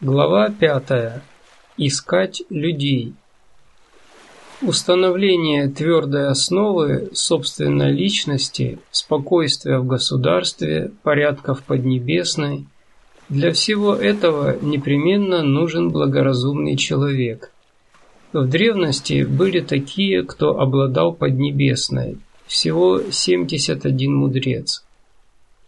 Глава 5. Искать людей. Установление твердой основы собственной личности, спокойствия в государстве, порядков Поднебесной – для всего этого непременно нужен благоразумный человек. В древности были такие, кто обладал Поднебесной, всего 71 мудрец.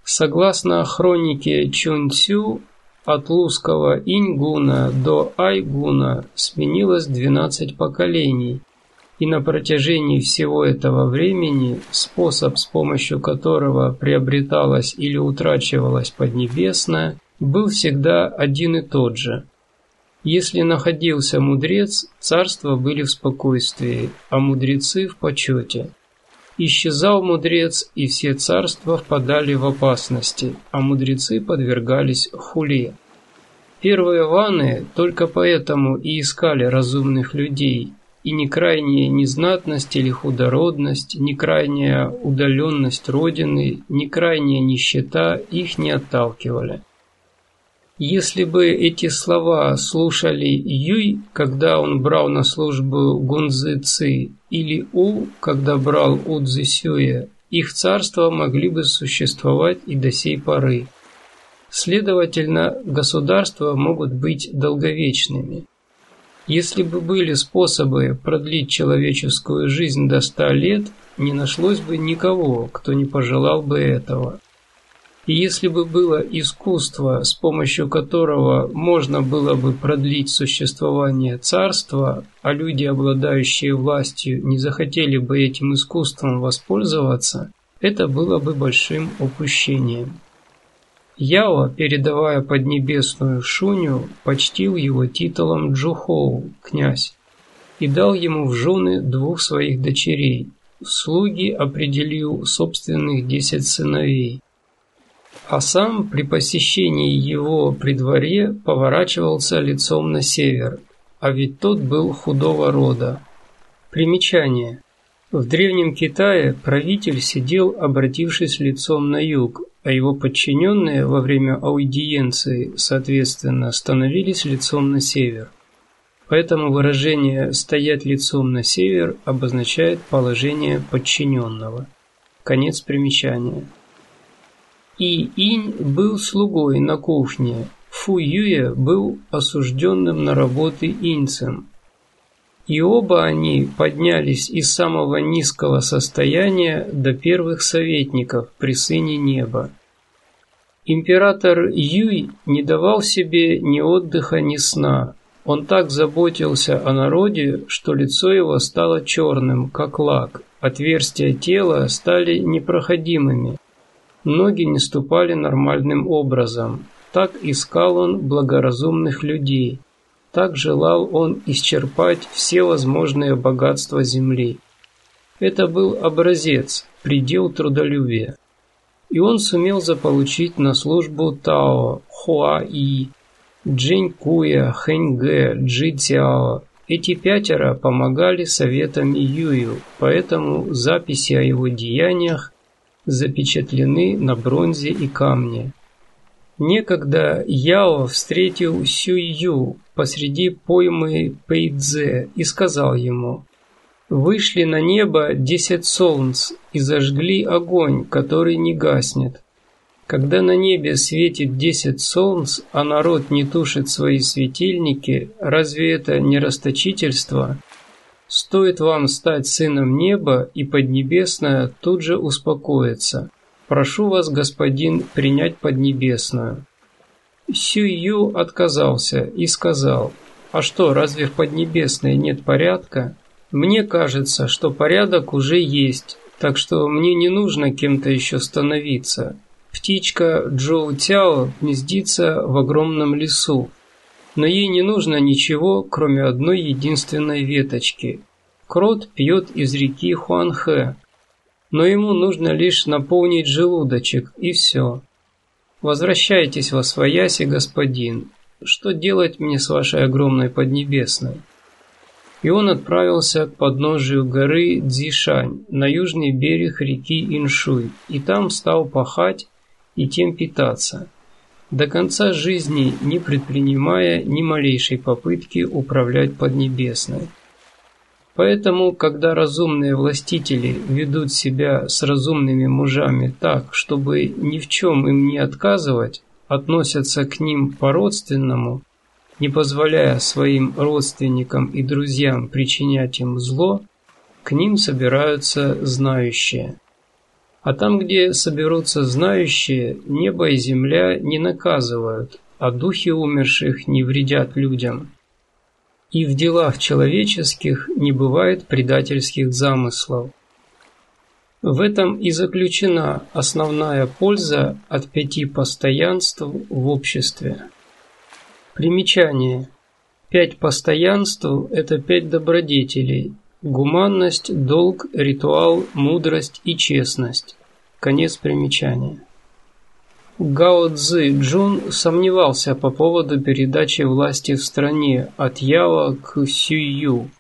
Согласно хронике Чунцю, от лузского Иньгуна до Айгуна сменилось 12 поколений, и на протяжении всего этого времени способ, с помощью которого приобреталась или утрачивалась Поднебесная, был всегда один и тот же. Если находился мудрец, царства были в спокойствии, а мудрецы в почете. Исчезал мудрец, и все царства впадали в опасности, а мудрецы подвергались хуле. Первые ваны только поэтому и искали разумных людей, и ни крайняя незнатность или худородность, ни крайняя удаленность родины, ни крайняя нищета их не отталкивали. Если бы эти слова слушали Юй, когда он брал на службу Гунзы Ци, или У, когда брал У Цзисюя, их царства могли бы существовать и до сей поры. Следовательно, государства могут быть долговечными. Если бы были способы продлить человеческую жизнь до ста лет, не нашлось бы никого, кто не пожелал бы этого. И если бы было искусство, с помощью которого можно было бы продлить существование царства, а люди, обладающие властью, не захотели бы этим искусством воспользоваться, это было бы большим упущением. Яо, передавая Поднебесную Шуню, почтил его титулом Джухоу, князь, и дал ему в жены двух своих дочерей. В слуги определил собственных десять сыновей – а сам при посещении его при дворе поворачивался лицом на север, а ведь тот был худого рода. Примечание. В Древнем Китае правитель сидел, обратившись лицом на юг, а его подчиненные во время аудиенции, соответственно, становились лицом на север. Поэтому выражение «стоять лицом на север» обозначает положение подчиненного. Конец примечания. И Инь был слугой на кухне, Фу Юе был осужденным на работы инцем. И оба они поднялись из самого низкого состояния до первых советников при Сыне Неба. Император Юй не давал себе ни отдыха, ни сна. Он так заботился о народе, что лицо его стало черным, как лак, отверстия тела стали непроходимыми, Ноги не ступали нормальным образом. Так искал он благоразумных людей. Так желал он исчерпать все возможные богатства земли. Это был образец, предел трудолюбия. И он сумел заполучить на службу Тао, Хуа-И, Джинь-Куя, Хэньгэ, Джи-Цяо. Эти пятеро помогали советам Юю, поэтому записи о его деяниях запечатлены на бронзе и камне. Некогда Яо встретил Сюю посреди поймы Пэйдзе и сказал ему «Вышли на небо десять солнц и зажгли огонь, который не гаснет. Когда на небе светит десять солнц, а народ не тушит свои светильники, разве это не расточительство?» Стоит вам стать сыном неба, и Поднебесная тут же успокоится. Прошу вас, господин, принять Поднебесную». Сюю отказался и сказал, «А что, разве в Поднебесной нет порядка? Мне кажется, что порядок уже есть, так что мне не нужно кем-то еще становиться. Птичка Джоу Тяо гнездится в огромном лесу, но ей не нужно ничего, кроме одной единственной веточки. Крот пьет из реки Хуанхэ, но ему нужно лишь наполнить желудочек, и все. Возвращайтесь во свояси, господин. Что делать мне с вашей огромной Поднебесной? И он отправился к подножию горы Дзишань, на южный берег реки Иншуй, и там стал пахать и тем питаться – до конца жизни не предпринимая ни малейшей попытки управлять Поднебесной. Поэтому, когда разумные властители ведут себя с разумными мужами так, чтобы ни в чем им не отказывать, относятся к ним по-родственному, не позволяя своим родственникам и друзьям причинять им зло, к ним собираются знающие. А там, где соберутся знающие, небо и земля не наказывают, а духи умерших не вредят людям. И в делах человеческих не бывает предательских замыслов. В этом и заключена основная польза от пяти постоянств в обществе. Примечание. Пять постоянств – это пять добродетелей. Гуманность, долг, ритуал, мудрость и честность. Конец примечания. Гао Цзи Джун сомневался по поводу передачи власти в стране от Яо к Сюю,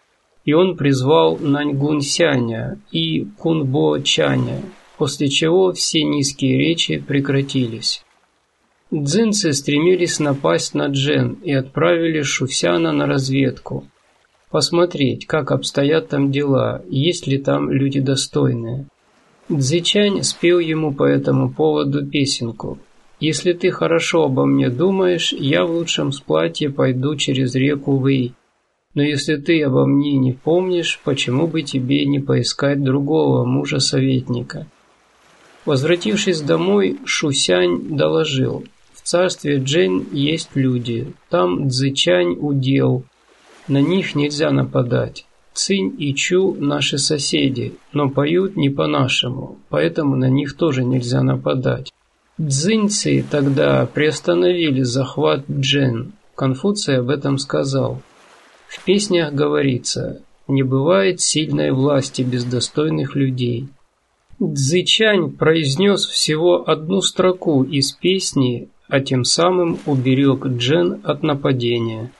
и он призвал Наньгун Сяня и Кунбо Чаня, после чего все низкие речи прекратились. Дзинцы стремились напасть на Джен и отправили Шусяна на разведку. Посмотреть, как обстоят там дела, есть ли там люди достойные. Цзичань спел ему по этому поводу песенку. «Если ты хорошо обо мне думаешь, я в лучшем сплатье пойду через реку Вэй. Но если ты обо мне не помнишь, почему бы тебе не поискать другого мужа-советника?» Возвратившись домой, Шусянь доложил. В царстве Джен есть люди, там Цзичань удел, на них нельзя нападать. Цинь и Чу – наши соседи, но поют не по-нашему, поэтому на них тоже нельзя нападать. Цзиньцы тогда приостановили захват Джен. Конфуций об этом сказал. В песнях говорится «Не бывает сильной власти без достойных людей». Цзычань произнес всего одну строку из песни, а тем самым уберег Джен от нападения.